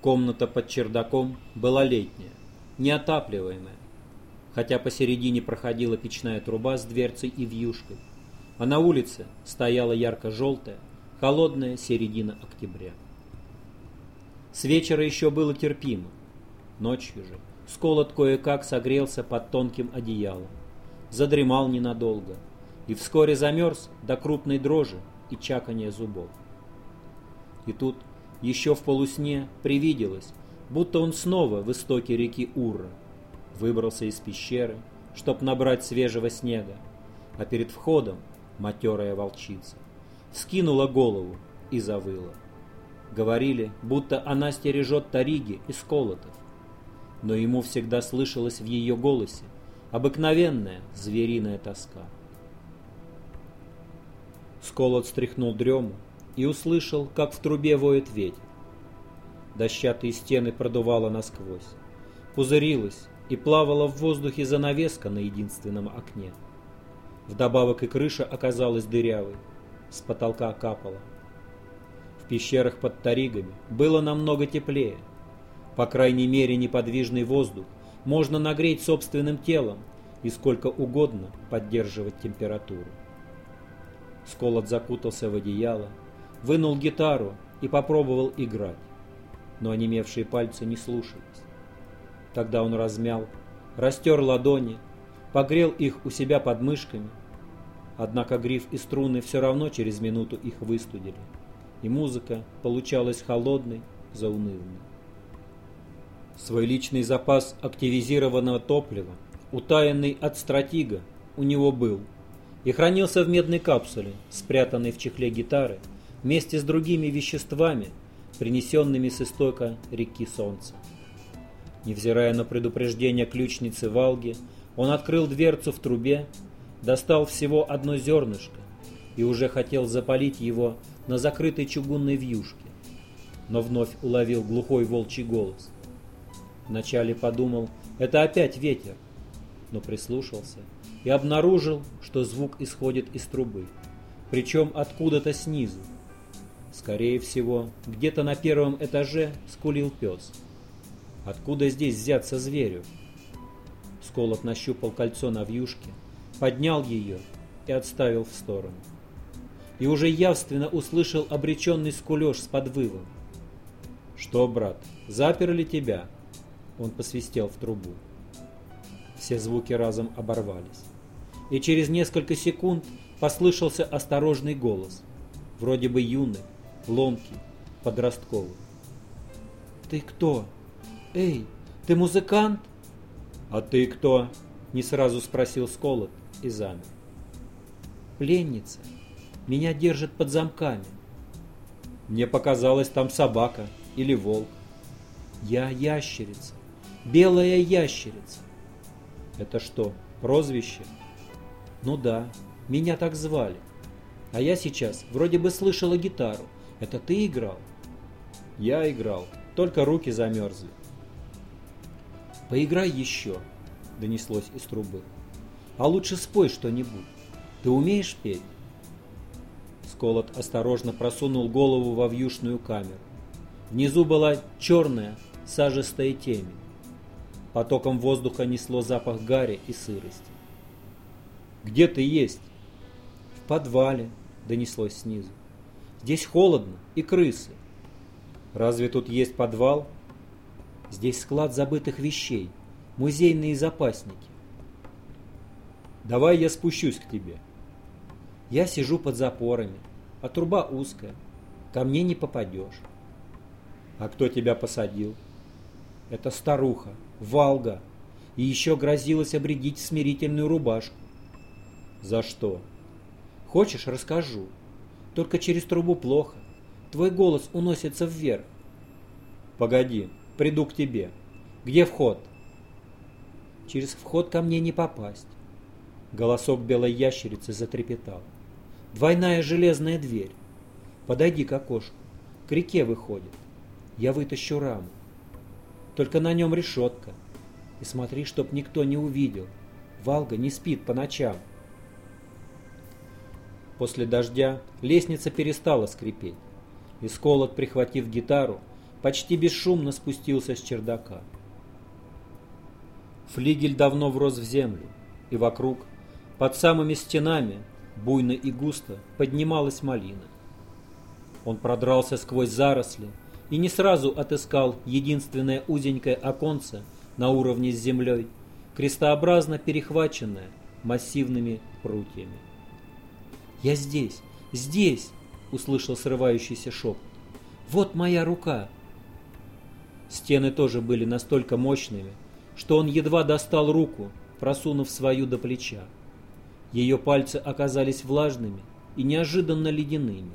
Комната под чердаком была летняя, неотапливаемая, хотя посередине проходила печная труба с дверцей и вьюшкой, а на улице стояла ярко-желтая, холодная середина октября. С вечера еще было терпимо, ночью же сколот кое-как согрелся под тонким одеялом, задремал ненадолго и вскоре замерз до крупной дрожи и чакания зубов. И тут еще в полусне привиделось, будто он снова в истоке реки Урра, выбрался из пещеры, чтоб набрать свежего снега, а перед входом матерая волчица вскинула голову и завыла. Говорили, будто она стережет Тариги и Сколотов, но ему всегда слышалась в ее голосе обыкновенная звериная тоска. Сколот стряхнул дрему и услышал, как в трубе воет ветер. Дощатые стены продувало насквозь. Пузырилась и плавала в воздухе занавеска на единственном окне. Вдобавок и крыша оказалась дырявой, с потолка капала. В пещерах под Таригами было намного теплее. По крайней мере, неподвижный воздух можно нагреть собственным телом и сколько угодно поддерживать температуру. Сколот закутался в одеяло, вынул гитару и попробовал играть, но онемевшие пальцы не слушались. Тогда он размял, растер ладони, погрел их у себя под мышками, однако гриф и струны все равно через минуту их выстудили, и музыка получалась холодной, заунывной. Свой личный запас активизированного топлива, утаянный от стратига, у него был и хранился в медной капсуле, спрятанной в чехле гитары, вместе с другими веществами, принесенными с истока реки Солнца. Невзирая на предупреждение ключницы Валги, он открыл дверцу в трубе, достал всего одно зернышко и уже хотел запалить его на закрытой чугунной вьюшке, но вновь уловил глухой волчий голос. Вначале подумал, это опять ветер, но прислушался и обнаружил, что звук исходит из трубы, причем откуда-то снизу, Скорее всего, где-то на первом этаже скулил пес. Откуда здесь взяться зверю? Сколот нащупал кольцо на вьюшке, поднял ее и отставил в сторону. И уже явственно услышал обреченный скулеж с подвывом. «Что, брат, заперли тебя?» Он посвистел в трубу. Все звуки разом оборвались. И через несколько секунд послышался осторожный голос, вроде бы юный, ломкий, подростковый. «Ты кто? Эй, ты музыкант?» «А ты кто?» — не сразу спросил Сколот и замер. «Пленница. Меня держат под замками». «Мне показалось, там собака или волк». «Я ящерица. Белая ящерица». «Это что, прозвище?» «Ну да, меня так звали. А я сейчас вроде бы слышала гитару. Это ты играл? Я играл, только руки замерзли. Поиграй еще, донеслось из трубы. А лучше спой что-нибудь. Ты умеешь петь? Сколот осторожно просунул голову во вьюшную камеру. Внизу была черная, сажистая темень. Потоком воздуха несло запах гари и сырости. «Где ты есть?» «В подвале», — донеслось снизу. Здесь холодно и крысы. Разве тут есть подвал? Здесь склад забытых вещей, музейные запасники. Давай я спущусь к тебе. Я сижу под запорами, а труба узкая. Ко мне не попадешь. А кто тебя посадил? Это старуха, Валга. И еще грозилась обредить смирительную рубашку. За что? Хочешь, расскажу. Только через трубу плохо. Твой голос уносится вверх. Погоди, приду к тебе. Где вход? Через вход ко мне не попасть. Голосок белой ящерицы затрепетал. Двойная железная дверь. Подойди к окошку. К реке выходит. Я вытащу раму. Только на нем решетка. И смотри, чтоб никто не увидел. Валга не спит по ночам. После дождя лестница перестала скрипеть, и Сколот, прихватив гитару, почти бесшумно спустился с чердака. Флигель давно врос в землю, и вокруг, под самыми стенами, буйно и густо, поднималась малина. Он продрался сквозь заросли и не сразу отыскал единственное узенькое оконце на уровне с землей, крестообразно перехваченное массивными прутьями. «Я здесь! Здесь!» — услышал срывающийся шепот. «Вот моя рука!» Стены тоже были настолько мощными, что он едва достал руку, просунув свою до плеча. Ее пальцы оказались влажными и неожиданно ледяными.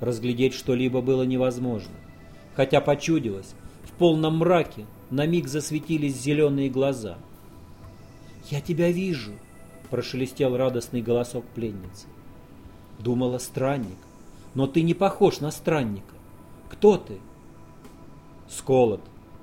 Разглядеть что-либо было невозможно, хотя почудилось, в полном мраке на миг засветились зеленые глаза. «Я тебя вижу!» — прошелестел радостный голосок пленницы. Думала странник, но ты не похож на странника. Кто ты? Сколот,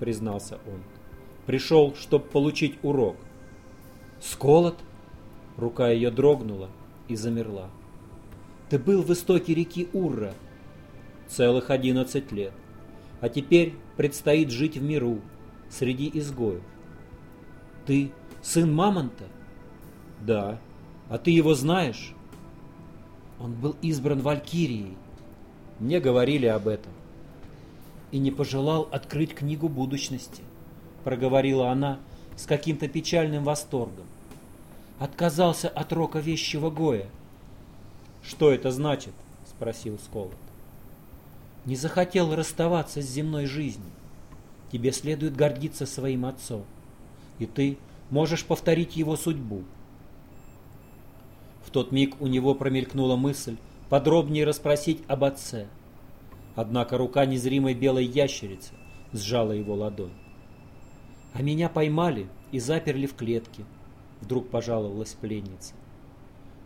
признался он. Пришел, чтобы получить урок. Сколот? Рука ее дрогнула и замерла. Ты был в истоке реки Урра. Целых одиннадцать лет. А теперь предстоит жить в миру, среди изгоев. Ты сын Мамонта? Да. А ты его знаешь? Он был избран Валькирией. Мне говорили об этом. И не пожелал открыть книгу будущности, проговорила она с каким-то печальным восторгом. Отказался от рока вещего Гоя. Что это значит? спросил Сколот. Не захотел расставаться с земной жизнью. Тебе следует гордиться своим отцом, и ты можешь повторить его судьбу. В тот миг у него промелькнула мысль подробнее расспросить об отце. Однако рука незримой белой ящерицы сжала его ладонь. «А меня поймали и заперли в клетке», — вдруг пожаловалась пленница.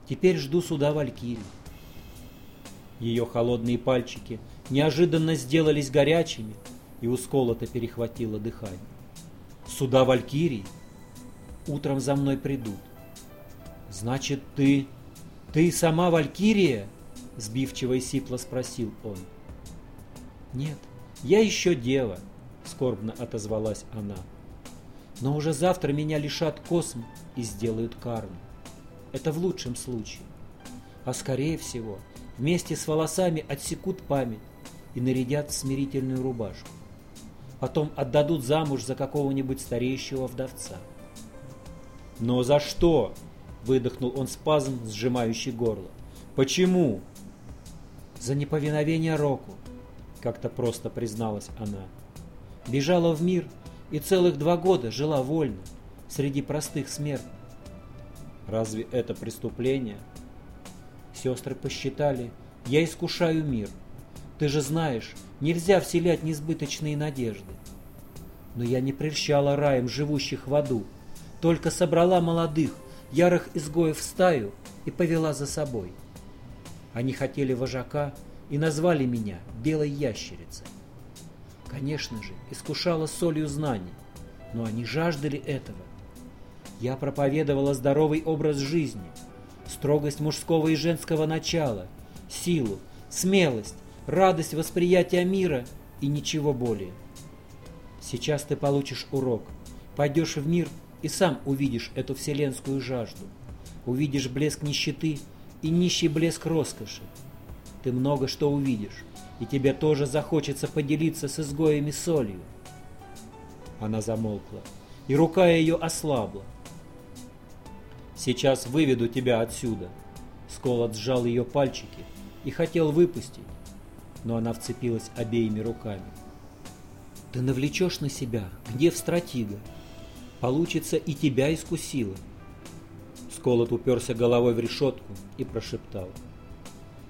«Теперь жду суда Валькирии». Ее холодные пальчики неожиданно сделались горячими, и у сколота перехватило дыхание. «Суда Валькирии? Утром за мной придут. «Значит, ты... ты сама Валькирия?» — сбивчиво и сипло спросил он. «Нет, я еще дева», — скорбно отозвалась она. «Но уже завтра меня лишат косм и сделают карму. Это в лучшем случае. А скорее всего, вместе с волосами отсекут память и нарядят смирительную рубашку. Потом отдадут замуж за какого-нибудь стареющего вдовца. «Но за что?» Выдохнул он спазм, сжимающий горло. «Почему?» «За неповиновение Року», — как-то просто призналась она. «Бежала в мир и целых два года жила вольно, среди простых смертных. Разве это преступление?» Сестры посчитали, я искушаю мир. Ты же знаешь, нельзя вселять несбыточные надежды. Но я не прельщала раем живущих в аду, только собрала молодых, ярых изгоев в стаю и повела за собой. Они хотели вожака и назвали меня белой ящерицей. Конечно же, искушала солью знаний, но они жаждали этого. Я проповедовала здоровый образ жизни, строгость мужского и женского начала, силу, смелость, радость восприятия мира и ничего более. Сейчас ты получишь урок, пойдешь в мир и сам увидишь эту вселенскую жажду. Увидишь блеск нищеты и нищий блеск роскоши. Ты много что увидишь, и тебе тоже захочется поделиться с изгоями солью. Она замолкла, и рука ее ослабла. «Сейчас выведу тебя отсюда». Сколот сжал ее пальчики и хотел выпустить, но она вцепилась обеими руками. «Ты навлечешь на себя гнев стратига», Получится, и тебя искусила. Сколот уперся головой в решетку и прошептал.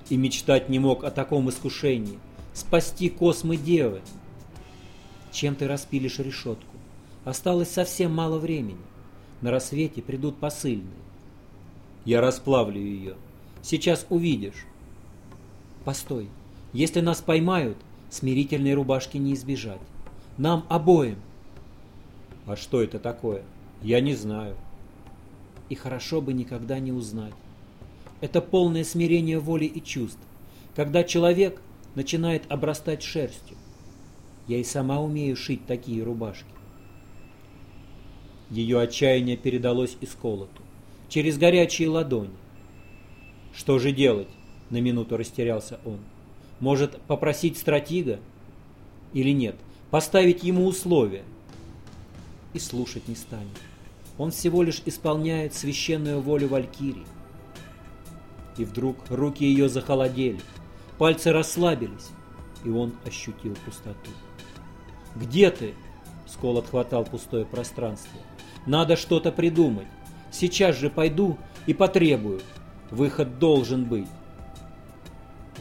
И мечтать не мог о таком искушении. Спасти космы девы. Чем ты распилишь решетку? Осталось совсем мало времени. На рассвете придут посыльные. Я расплавлю ее. Сейчас увидишь. Постой. Если нас поймают, смирительной рубашки не избежать. Нам обоим. А что это такое? Я не знаю. И хорошо бы никогда не узнать. Это полное смирение воли и чувств, когда человек начинает обрастать шерстью. Я и сама умею шить такие рубашки. Ее отчаяние передалось Исколоту через горячие ладони. Что же делать? На минуту растерялся он. Может, попросить стратега? Или нет? Поставить ему условия? И слушать не станет. Он всего лишь исполняет священную волю Валькирии. И вдруг руки ее захолодели, пальцы расслабились, и он ощутил пустоту. «Где ты?» — Скол отхватал пустое пространство. «Надо что-то придумать. Сейчас же пойду и потребую. Выход должен быть».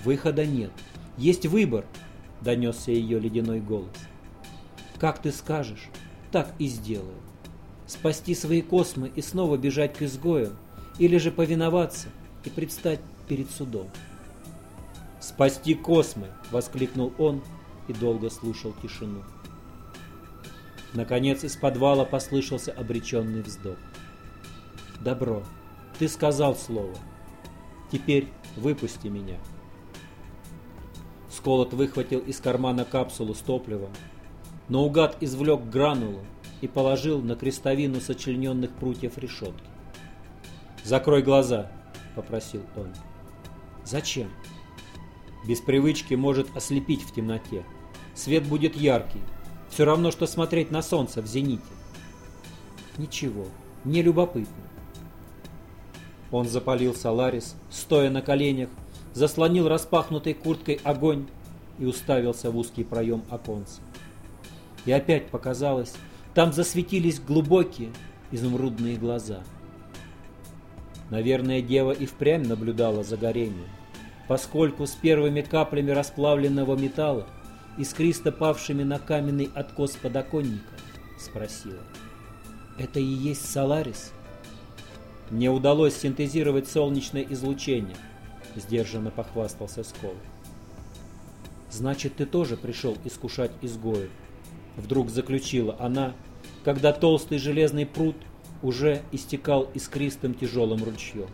«Выхода нет. Есть выбор», — донесся ее ледяной голос. «Как ты скажешь, так и сделаю. Спасти свои космы и снова бежать к изгою, или же повиноваться и предстать перед судом». «Спасти космы!» — воскликнул он и долго слушал тишину. Наконец из подвала послышался обреченный вздох. «Добро, ты сказал слово. Теперь выпусти меня». Сколот выхватил из кармана капсулу с топливом, но угад извлек гранулу и положил на крестовину сочлененных прутьев решетки. «Закрой глаза», — попросил он. «Зачем?» Без привычки может ослепить в темноте. Свет будет яркий, все равно, что смотреть на солнце в зените. Ничего, не любопытно. Он запалил Соларис, стоя на коленях, заслонил распахнутой курткой огонь и уставился в узкий проем оконца. И опять показалось, там засветились глубокие изумрудные глаза. Наверное, дева и впрямь наблюдала за горением, поскольку с первыми каплями расплавленного металла искристо павшими на каменный откос подоконника, спросила. «Это и есть Соларис?» «Мне удалось синтезировать солнечное излучение», — сдержанно похвастался Скол. «Значит, ты тоже пришел искушать изгоев?» Вдруг заключила она, когда толстый железный пруд уже истекал искристым тяжелым ручьем.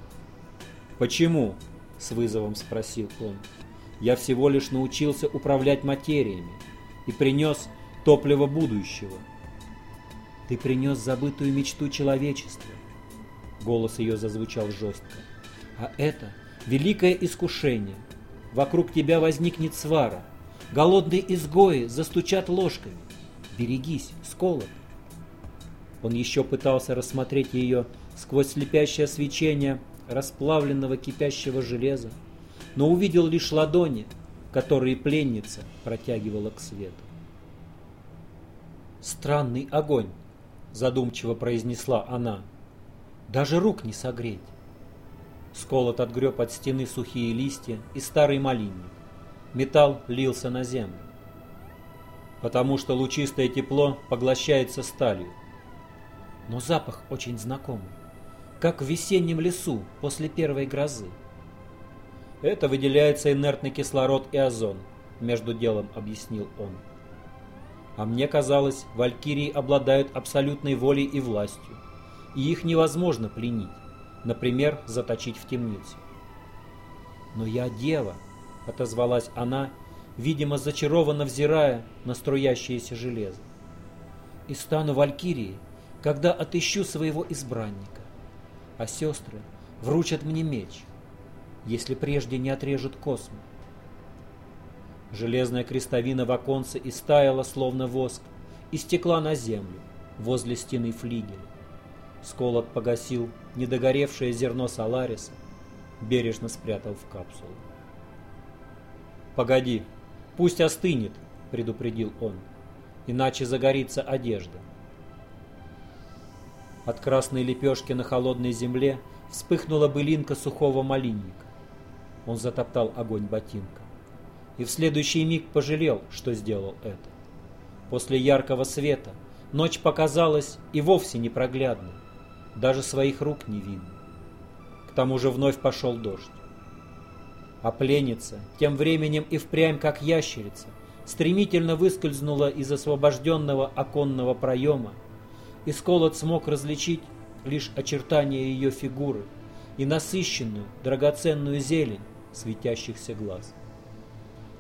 «Почему?» — с вызовом спросил он. Я всего лишь научился управлять материями и принес топливо будущего. Ты принес забытую мечту человечества. Голос ее зазвучал жестко. А это великое искушение. Вокруг тебя возникнет свара. Голодные изгои застучат ложками. Берегись, сколот. Он еще пытался рассмотреть ее сквозь слепящее свечение расплавленного кипящего железа, но увидел лишь ладони, которые пленница протягивала к свету. «Странный огонь», — задумчиво произнесла она. «Даже рук не согреть». Сколот отгреб от стены сухие листья и старый малинник. Металл лился на землю. Потому что лучистое тепло поглощается сталью. Но запах очень знакомый, как в весеннем лесу после первой грозы. Это выделяется инертный кислород и озон, между делом объяснил он. А мне казалось, валькирии обладают абсолютной волей и властью, и их невозможно пленить, например, заточить в темницу. «Но я дева», — отозвалась она, видимо, зачарованно взирая на струящееся железо. «И стану валькирией, когда отыщу своего избранника, а сестры вручат мне меч» если прежде не отрежут косму. Железная крестовина в оконце истаяла, словно воск, и стекла на землю, возле стены флигеля. Сколот погасил недогоревшее зерно Солариса, бережно спрятал в капсулу. «Погоди, пусть остынет», — предупредил он, — «иначе загорится одежда». От красной лепешки на холодной земле вспыхнула былинка сухого малинника. Он затоптал огонь ботинком. И в следующий миг пожалел, что сделал это. После яркого света ночь показалась и вовсе непроглядной. Даже своих рук не видно. К тому же вновь пошел дождь. А пленница, тем временем и впрямь как ящерица, стремительно выскользнула из освобожденного оконного проема, и Сколот смог различить лишь очертания ее фигуры и насыщенную, драгоценную зелень, светящихся глаз.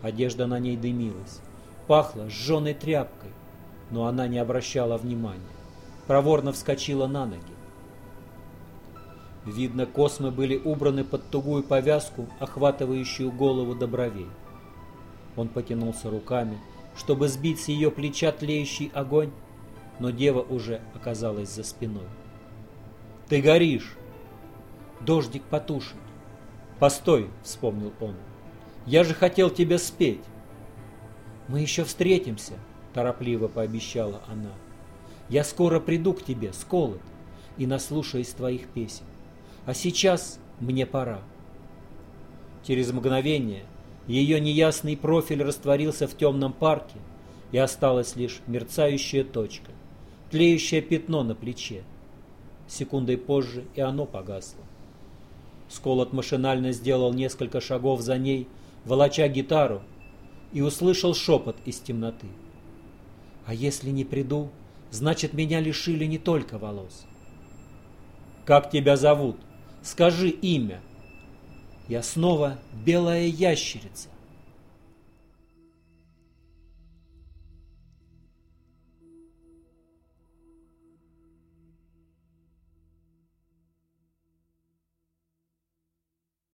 Одежда на ней дымилась. Пахло сжженной тряпкой, но она не обращала внимания. Проворно вскочила на ноги. Видно, космы были убраны под тугую повязку, охватывающую голову до бровей. Он потянулся руками, чтобы сбить с ее плеча тлеющий огонь, но дева уже оказалась за спиной. «Ты горишь!» «Дождик потушит!» «Постой!» — вспомнил он. «Я же хотел тебя спеть!» «Мы еще встретимся!» — торопливо пообещала она. «Я скоро приду к тебе, сколот, и наслушаюсь твоих песен. А сейчас мне пора». Через мгновение ее неясный профиль растворился в темном парке, и осталась лишь мерцающая точка, тлеющее пятно на плече. Секундой позже и оно погасло. Сколот машинально сделал несколько шагов за ней, волоча гитару, и услышал шепот из темноты. «А если не приду, значит, меня лишили не только волос». «Как тебя зовут? Скажи имя». «Я снова белая ящерица».